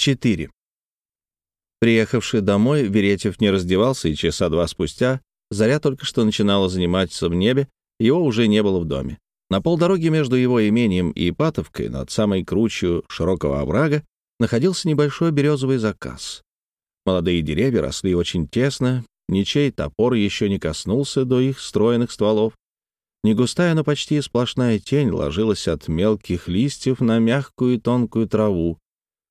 4. Приехавший домой, Веретьев не раздевался, и часа два спустя заря только что начинала заниматься в небе, его уже не было в доме. На полдороги между его имением и Ипатовкой, над самой кручью широкого оврага, находился небольшой березовый заказ. Молодые деревья росли очень тесно, ничей топор еще не коснулся до их стройных стволов. Не густая, но почти сплошная тень ложилась от мелких листьев на мягкую и тонкую траву,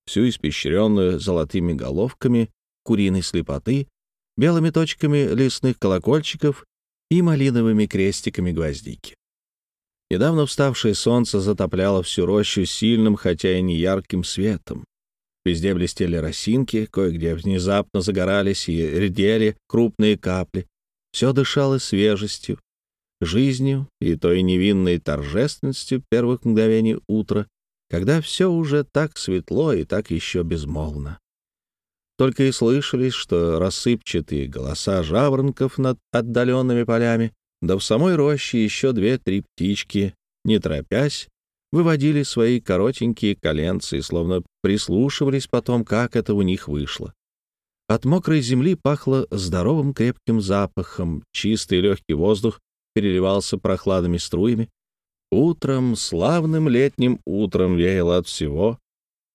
всю испещренную золотыми головками куриной слепоты, белыми точками лесных колокольчиков и малиновыми крестиками гвоздики. Недавно вставшее солнце затопляло всю рощу сильным, хотя и не ярким светом. Везде блестели росинки, кое-где внезапно загорались и редели крупные капли. Все дышало свежестью, жизнью и той невинной торжественностью первых мгновений утра, когда все уже так светло и так еще безмолвно. Только и слышались, что рассыпчатые голоса жаворонков над отдаленными полями, да в самой роще еще две-три птички, не торопясь, выводили свои коротенькие коленцы и словно прислушивались потом, как это у них вышло. От мокрой земли пахло здоровым крепким запахом, чистый легкий воздух переливался прохладными струями. Утром, славным летним утром веяло от всего.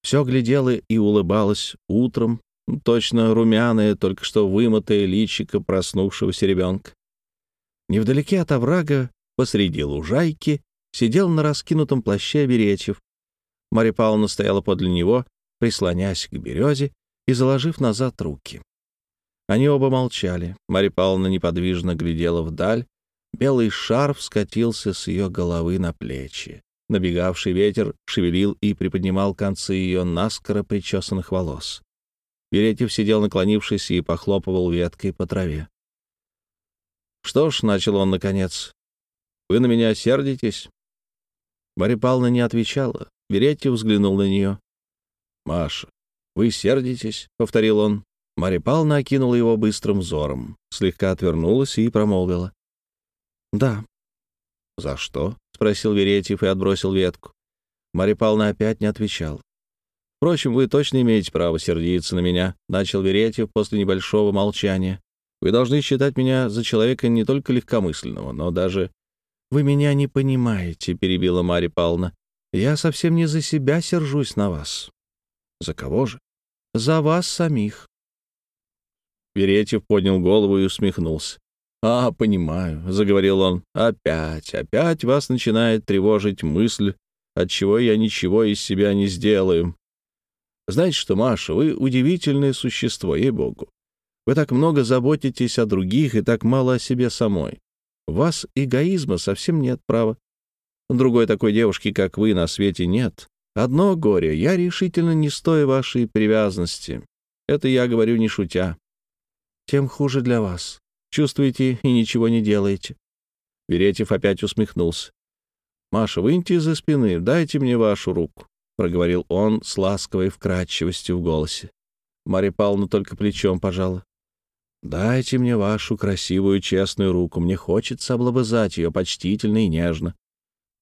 Все глядело и улыбалось утром, точно румяное, только что вымытое личико проснувшегося ребенка. Невдалеке от оврага, посреди лужайки, сидел на раскинутом плаще Беретьев. Марья Павловна стояла подле него, прислонясь к березе и заложив назад руки. Они оба молчали. Марья Павловна неподвижно глядела вдаль. Белый шарф скатился с ее головы на плечи. Набегавший ветер шевелил и приподнимал концы ее наскоро причесанных волос. Беретьев сидел наклонившись и похлопывал веткой по траве. «Что ж», — начал он наконец, — «вы на меня сердитесь?» Марья Павловна не отвечала. Беретти взглянул на нее. «Маша, вы сердитесь?» — повторил он. Марья Павловна окинула его быстрым взором, слегка отвернулась и промолвила. «Да». «За что?» — спросил Веретьев и отбросил ветку. Марья Павловна опять не отвечала. «Впрочем, вы точно имеете право сердиться на меня», — начал Веретьев после небольшого молчания. Вы должны считать меня за человека не только легкомысленного, но даже... «Вы меня не понимаете», — перебила Марья Павловна. «Я совсем не за себя сержусь на вас». «За кого же?» «За вас самих». Веретьев поднял голову и усмехнулся. «А, понимаю», — заговорил он. «Опять, опять вас начинает тревожить мысль, отчего я ничего из себя не сделаю. Знаете что, Маша, вы удивительное существо, ей-богу. Вы так много заботитесь о других и так мало о себе самой. У вас эгоизма совсем нет права. Другой такой девушки, как вы, на свете нет. Одно горе, я решительно не стою вашей привязанности. Это я говорю не шутя. Тем хуже для вас. Чувствуете и ничего не делаете. Веретьев опять усмехнулся. «Маша, выньте из-за спины, дайте мне вашу руку», — проговорил он с ласковой вкрадчивостью в голосе. Марья Павловна только плечом пожала. Дайте мне вашу красивую, честную руку. Мне хочется облобызать ее почтительно и нежно.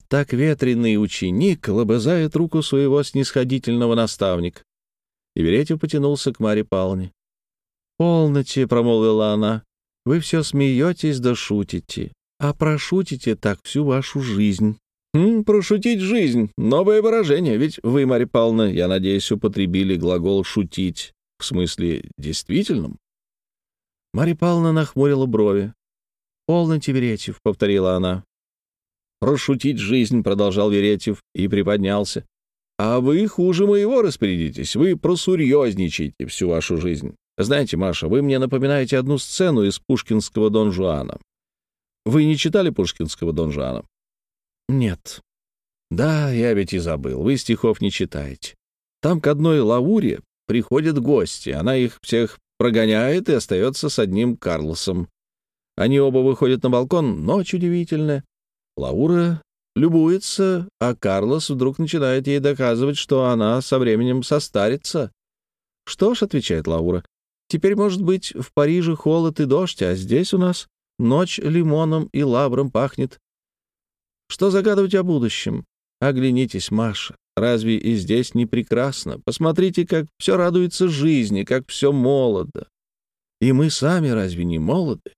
Так ветреный ученик лобызает руку своего снисходительного наставника. И Веретьев потянулся к Марье Павловне. «Полноте», — промолвила она, — «вы все смеетесь да шутите, а прошутите так всю вашу жизнь». «Хм, «Прошутить жизнь» — новое выражение, ведь вы, Марья Павловна, я надеюсь, употребили глагол «шутить» в смысле действительном. Марья Павловна нахмурила брови. «Полноте, Веретьев», — повторила она. «Прошутить жизнь», — продолжал Веретьев и приподнялся. «А вы хуже моего распорядитесь. Вы просурьезничаете всю вашу жизнь. Знаете, Маша, вы мне напоминаете одну сцену из пушкинского Дон Жуана. Вы не читали пушкинского Дон Жуана?» «Нет». «Да, я ведь и забыл. Вы стихов не читаете. Там к одной лауре приходят гости. Она их всех прогоняет и остается с одним Карлосом. Они оба выходят на балкон, ночь удивительная. Лаура любуется, а Карлос вдруг начинает ей доказывать, что она со временем состарится. «Что ж», — отвечает Лаура, — «теперь, может быть, в Париже холод и дождь, а здесь у нас ночь лимоном и лавром пахнет. Что загадывать о будущем? Оглянитесь, Маша, Разве и здесь не прекрасно? Посмотрите, как все радуется жизни, как все молодо. И мы сами разве не молоды?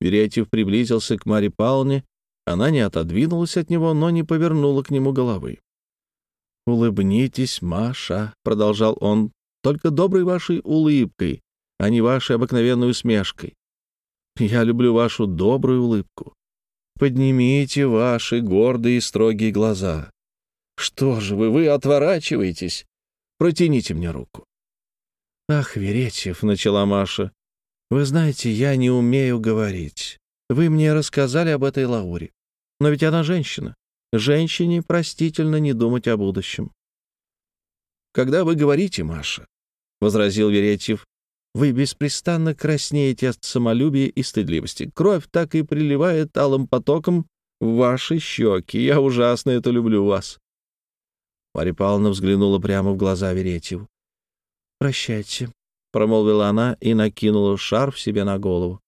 Веретьев приблизился к Маре Павловне. Она не отодвинулась от него, но не повернула к нему головы. «Улыбнитесь, Маша», — продолжал он, — «только доброй вашей улыбкой, а не вашей обыкновенной усмешкой. Я люблю вашу добрую улыбку. Поднимите ваши гордые и строгие глаза. Что же вы, вы отворачиваетесь? Протяните мне руку. Ах, Веретьев, — начала Маша, — вы знаете, я не умею говорить. Вы мне рассказали об этой Лауре. Но ведь она женщина. Женщине простительно не думать о будущем. «Когда вы говорите, Маша», — возразил Веретьев, вы беспрестанно краснеете от самолюбия и стыдливости. Кровь так и приливает алым потоком в ваши щеки. Я ужасно это люблю вас. Марья Павловна взглянула прямо в глаза Веретьеву. «Прощайте», — промолвила она и накинула шарф себе на голову.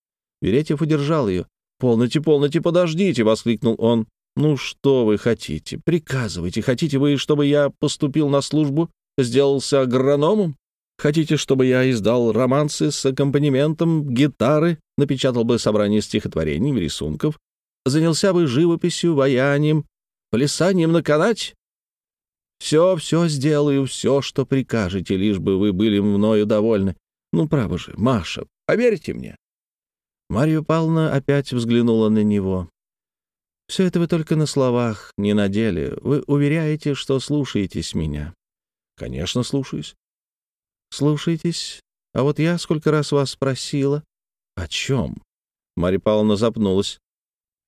Веретьев удержал ее. «Полноте, полноте, подождите!» — воскликнул он. «Ну что вы хотите? Приказывайте. Хотите вы, чтобы я поступил на службу, сделался агрономом? Хотите, чтобы я издал романсы с аккомпанементом гитары, напечатал бы собрание стихотворений, рисунков, занялся бы живописью, ваянием, плясанием на канате? Все, все сделаю, все, что прикажете, лишь бы вы были мною довольны. Ну, право же, Маша, поверьте мне. Марья Павловна опять взглянула на него. «Все это вы только на словах, не на деле. Вы уверяете, что слушаетесь меня». «Конечно, слушаюсь. Слушайтесь. А вот я сколько раз вас спросила. О чем? Марья Павловна запнулась.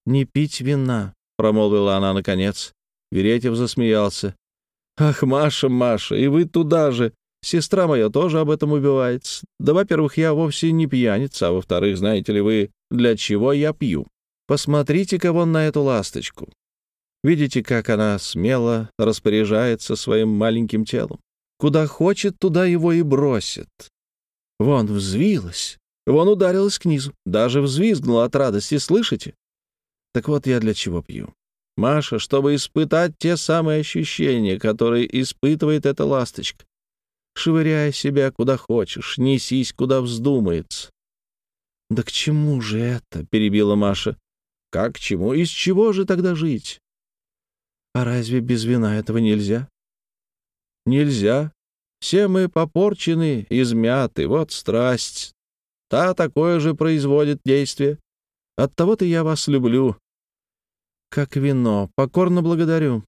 Не пить вина, промолвила она наконец. Веретьев засмеялся. Ах, Маша, Маша, и вы туда же. Сестра моя тоже об этом убивается. Да, во-первых, я вовсе не пьяница, а во-вторых, знаете ли вы, для чего я пью? Посмотрите-ка вон на эту ласточку. Видите, как она смело распоряжается своим маленьким телом? Куда хочет, туда его и бросит. Вон взвилась, вон ударилась к низу, даже взвизгнула от радости, слышите? Так вот я для чего пью. Маша, чтобы испытать те самые ощущения, которые испытывает эта ласточка. Швыряй себя куда хочешь, несись куда вздумается. — Да к чему же это? — перебила Маша. — Как к чему? Из чего же тогда жить? — А разве без вина этого нельзя? Нельзя. Все мы попорчены, измяты, вот страсть. Та такое же производит действие. Оттого-то я вас люблю. Как вино, покорно благодарю.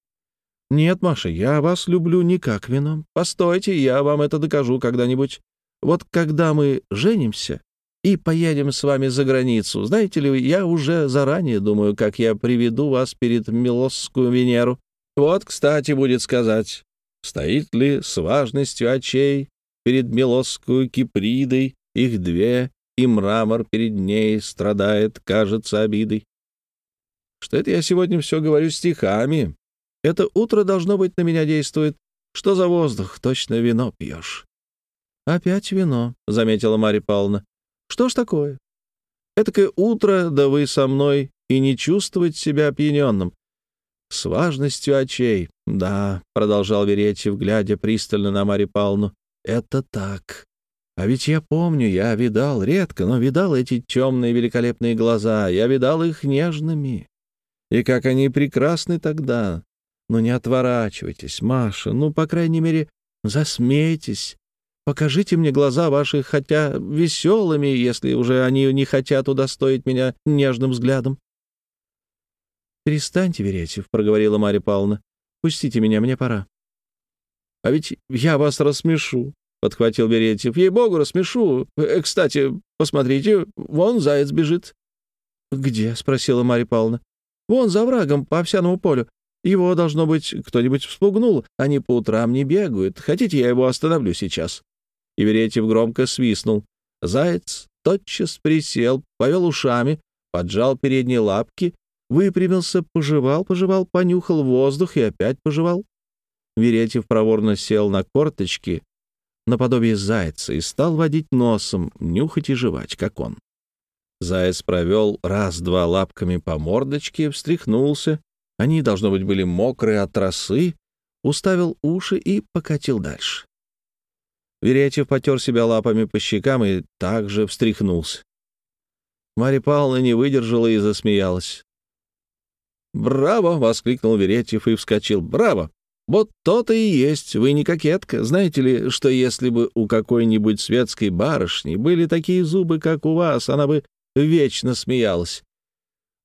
Нет, Маша, я вас люблю не как вино. Постойте, я вам это докажу когда-нибудь. Вот когда мы женимся и поедем с вами за границу, знаете ли, я уже заранее думаю, как я приведу вас перед Милосскую Венеру. Вот, кстати, будет сказать, Стоит ли с важностью очей перед Милосскую Кипридой их две, и мрамор перед ней страдает, кажется, обидой? Что это я сегодня все говорю стихами? Это утро, должно быть, на меня действует. Что за воздух? Точно вино пьешь. Опять вино, — заметила Марья Павловна. Что ж такое? Этакое утро, да вы со мной, и не чувствовать себя опьяненным. С важностью очей. Да, — продолжал Веретьев, глядя пристально на Марью Павловну, — это так. А ведь я помню, я видал, редко, но видал эти темные великолепные глаза, я видал их нежными. И как они прекрасны тогда. Ну не отворачивайтесь, Маша, ну, по крайней мере, засмейтесь. Покажите мне глаза ваши, хотя веселыми, если уже они не хотят удостоить меня нежным взглядом. «Перестаньте, Веретьев», — проговорила Марья Павловна. «Пустите меня, мне пора». «А ведь я вас рассмешу», — подхватил Беретьев. «Ей-богу, рассмешу. Э, кстати, посмотрите, вон заяц бежит». «Где?» — спросила Марья Павловна. «Вон за врагом, по овсяному полю. Его, должно быть, кто-нибудь вспугнул. Они по утрам не бегают. Хотите, я его остановлю сейчас?» И Беретьев громко свистнул. Заяц тотчас присел, повел ушами, поджал передние лапки Выпрямился, пожевал, пожевал, понюхал воздух и опять пожевал. Веретьев проворно сел на корточки, наподобие зайца, и стал водить носом, нюхать и жевать, как он. Заяц провел раз-два лапками по мордочке, встряхнулся. Они, должно быть, были мокрые от росы. уставил уши и покатил дальше. Веретьев потер себя лапами по щекам и также встряхнулся. Марья Павловна не выдержала и засмеялась. «Браво!» — воскликнул Веретьев и вскочил. «Браво! Вот то-то и есть. Вы не кокетка. Знаете ли, что если бы у какой-нибудь светской барышни были такие зубы, как у вас, она бы вечно смеялась.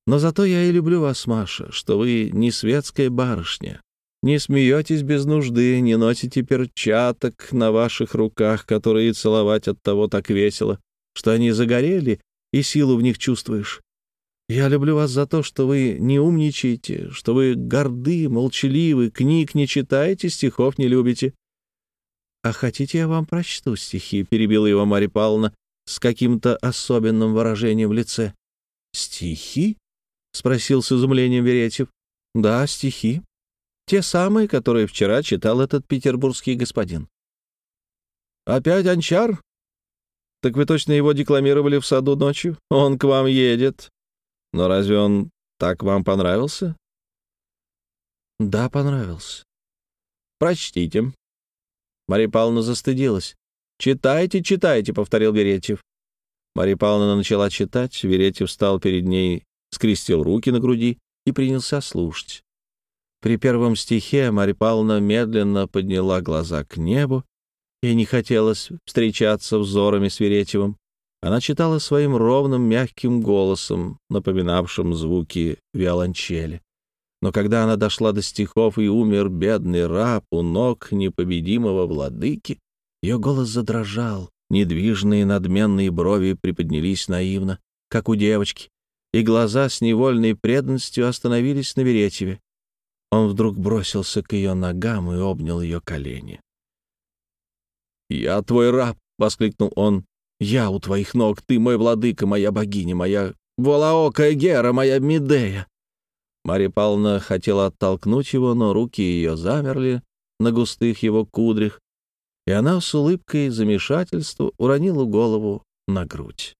Но зато я и люблю вас, Маша, что вы не светская барышня. Не смеетесь без нужды, не носите перчаток на ваших руках, которые целовать от того так весело, что они загорели, и силу в них чувствуешь. Я люблю вас за то, что вы не умничаете, что вы горды, молчаливы, книг не читаете, стихов не любите. — А хотите, я вам прочту стихи? — перебила его Марья Павловна с каким-то особенным выражением в лице. — Стихи? — спросил с изумлением Веретьев. — Да, стихи. Те самые, которые вчера читал этот петербургский господин. — Опять Анчар? Так вы точно его декламировали в саду ночью? Он к вам едет. Но разве он так вам понравился? Да, понравился. Прочтите. Мария Павловна застыдилась. «Читайте, читайте», — повторил Веретьев. Мария Павловна начала читать, Веретьев встал перед ней, скрестил руки на груди и принялся слушать. При первом стихе Мария Павловна медленно подняла глаза к небу, Ей не хотелось встречаться взорами с Веретьевым. Она читала своим ровным, мягким голосом, напоминавшим звуки виолончели. Но когда она дошла до стихов и умер бедный раб у ног непобедимого владыки, ее голос задрожал, недвижные надменные брови приподнялись наивно, как у девочки, и глаза с невольной преданностью остановились на Веретьеве. Он вдруг бросился к ее ногам и обнял ее колени. «Я твой раб!» — воскликнул он. Я у твоих ног, ты мой владыка, моя богиня, моя волоокая Гера, моя Медея!» Марья Павловна хотела оттолкнуть его, но руки ее замерли на густых его кудрях, и она с улыбкой замешательства уронила голову на грудь.